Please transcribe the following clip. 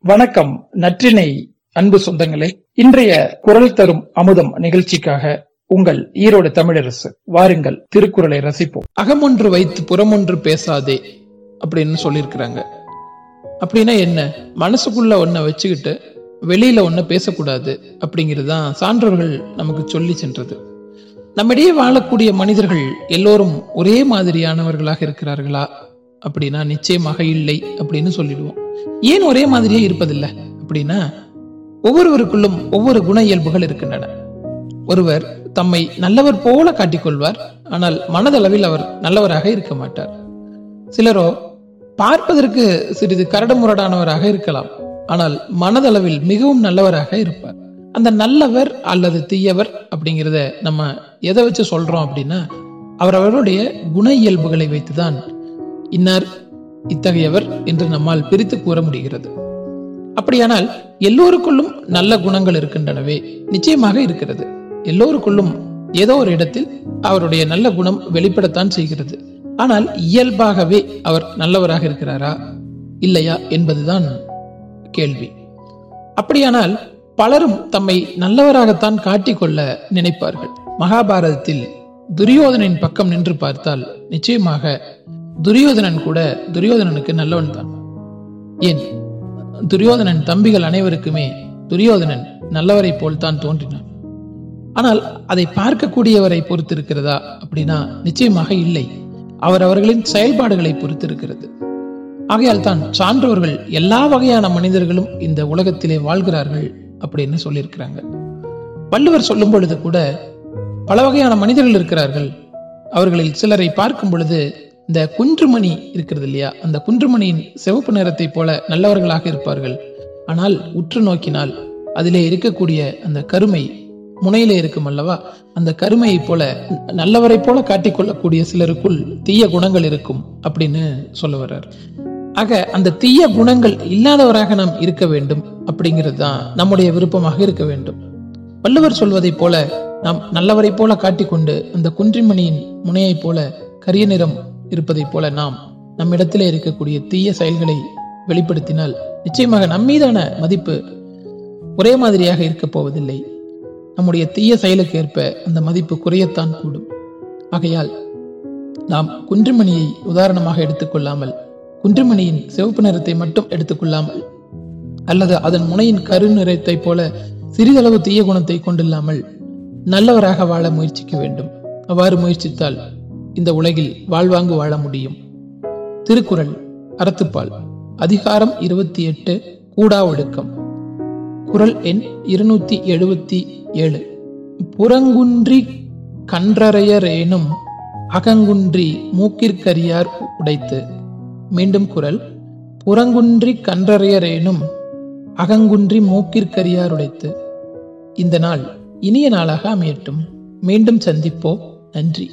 வணக்கம் நற்றினை அன்பு சொந்தங்களே. இன்றைய குரல் தரும் அமுதம் நிகழ்ச்சிக்காக உங்கள் ஈரோடு தமிழரசு வாருங்கள் திருக்குறளை ரசிப்போம். அகமொன்று வைத்து புறமொன்று பேசாதே அப்படின்னு சொல்லியிருக்கிறாங்க. அப்படின்னா என்ன? மனசுக்குள்ள ஒன்ன வச்சுக்கிட்டு வெளியில ஒன்ன பேசக்கூடாது அப்படிங்கிறது தான் சான்றோர்கள் நமக்கு சொல்லி சென்றது. நம்மிடையே வாழக்கூடிய மனிதர்கள் எல்லோரும் ஒரே மாதிரியானவர்களாக இருக்கிறார்களா? அப்படின்னா நிச்சயமாக இல்லை அப்படின்னு சொல்லிடுவோம். ஏன் ஒரே மாதிரியே இருப்பதில்லை? அப்படின்னா ஒவ்வொருவருக்குள்ளும் ஒவ்வொரு குண இயல்புகள் இருக்கின்றன. ஒருவர் தம்மை நல்லவர் போல காட்டிக்கொள்வார் ஆனால் மனதளவில் அவர் நல்லவராக இருக்க மாட்டார். சிலரோ பார்ப்பதற்கு சிறிது கரடுமுரடானவராக இருக்கலாம் ஆனால் மனதளவில் மிகவும் நல்லவராக இருப்பார். அந்த நல்லவர் அல்லது தீயவர் அப்படிங்கிறத நம்ம எதை வச்சு சொல்றோம் அப்படின்னா அவரவருடைய குண இயல்புகளை வைத்துதான் இன்னார் இத்தகையவர் என்று நம்மால் பிரித்து கூற முடிகிறது. அப்படியானால் எல்லோருக்குள்ளும் நல்ல குணங்கள் இருக்கின்றனவே நிச்சயமாக இருக்கிறது. எல்லோருக்குள்ளும் ஏதோ ஒரு இடத்தில் அவருடைய நல்ல குணம் வெளிப்படத்தான் செய்கிறது. ஆனால் இயல்பாகவே அவர் நல்லவராக இருக்கிறாரா? இல்லையா என்பதுதான் கேள்வி. அப்படியானால் பலரும் தம்மை நல்லவராகத்தான் காட்டிக்கொள்ள நினைப்பார்கள். மகாபாரதத்தில் துரியோதனின் பக்கம் நின்று பார்த்தால் நிச்சயமாக துரியோதனன் கூட துரியோதனனுக்கு நல்லவன் தான். ஏன்? துரியோதனன் தம்பிகள் அனைவருக்குமே துரியோதனன் நல்லவரை போல் தான் தோன்றினான். ஆனால் அதை பார்க்கக்கூடியவரை பொறுத்து இருக்கிறதா அப்படின்னா நிச்சயமாக இல்லை. அவர் அவர்களின் செயல்பாடுகளை பொறுத்து இருக்கிறது ஆகையால் தான் சான்றோர்கள் எல்லா வகையான மனிதர்களும் இந்த உலகத்திலே வாழ்கிறார்கள் அப்படின்னு சொல்லியிருக்கிறாங்க. வள்ளுவர் சொல்லும் பொழுது கூட பல வகையான மனிதர்கள் இருக்கிறார்கள். அவர்களில் சிலரை பார்க்கும் பொழுது இந்த குன்றுமணி இருக்கிறது இல்லையா அந்த குன்றுமணியின் சிவப்பு நிறத்தை போல நல்லவர்களாக இருப்பார்கள். ஆனால் உற்று நோக்கினால் அதிலே இருக்கக்கூடிய அந்த கருமை முனையிலே இருக்கும் அல்லவா? அந்த கருமையை போல நல்லவரை போல காட்டிக்கொள்ளக்கூடிய சிலருக்குள் தீய குணங்கள் இருக்கும் அப்படின்னு சொல்ல வர்றார். ஆக அந்த தீய குணங்கள் இல்லாதவராக நாம் இருக்க வேண்டும் அப்படிங்கிறது தான் நம்முடைய விருப்பமாக இருக்க வேண்டும். வள்ளுவர் சொல்வதை போல நாம் நல்லவரை போல காட்டிக்கொண்டு அந்த குன்றிமணியின் முனையைப் போல கரிய நிறம் இருப்பதைப் போல நாம் நம்மிடத்திலே இருக்கக்கூடிய தீய செயல்களை வெளிப்படுத்தினால் நிச்சயமாக நம்மீதான மதிப்பு ஒரே மாதிரியாக இருக்கப் போவதில்லை. நம்முடைய தீய செயலுக்கு ஏற்ப அந்த மதிப்பு குறையத்தான் கூடும். ஆகையால் நாம் குன்றுமணியை உதாரணமாக எடுத்துக்கொள்ளாமல் குன்றுமணியின் சிவப்பு நிறத்தை மட்டும் எடுத்துக்கொள்ளாமல் அல்லது அதன் முனையின் கரு நிறத்தை போல சிறிதளவு தீய குணத்தை கொண்டில்லாமல் நல்லவராக வாழ முயற்சிக்க வேண்டும். அவ்வாறு முயற்சித்தால் இந்த உலகில் வாழ்வாங்கு வாழ முடியும். திருக்குறள் அறத்துப்பால். அதிகாரம் இருபத்தி எட்டு கூடா ஒழுக்கம் குரல் எண் இருநூத்தி எழுபத்தி ஏழு. புறங்குன்றி கன்றறையரேனும் அகங்குன்றி மூக்கிற்கரியார் உடைத்து. மீண்டும் குரல் புறங்குன்றி கன்றறையரேனும் அகங்குன்றி மூக்கிற்கரியார் உடைத்து. இந்த நாள் இனிய நாளாக அமையட்டும். மீண்டும் சந்திப்போம். நன்றி.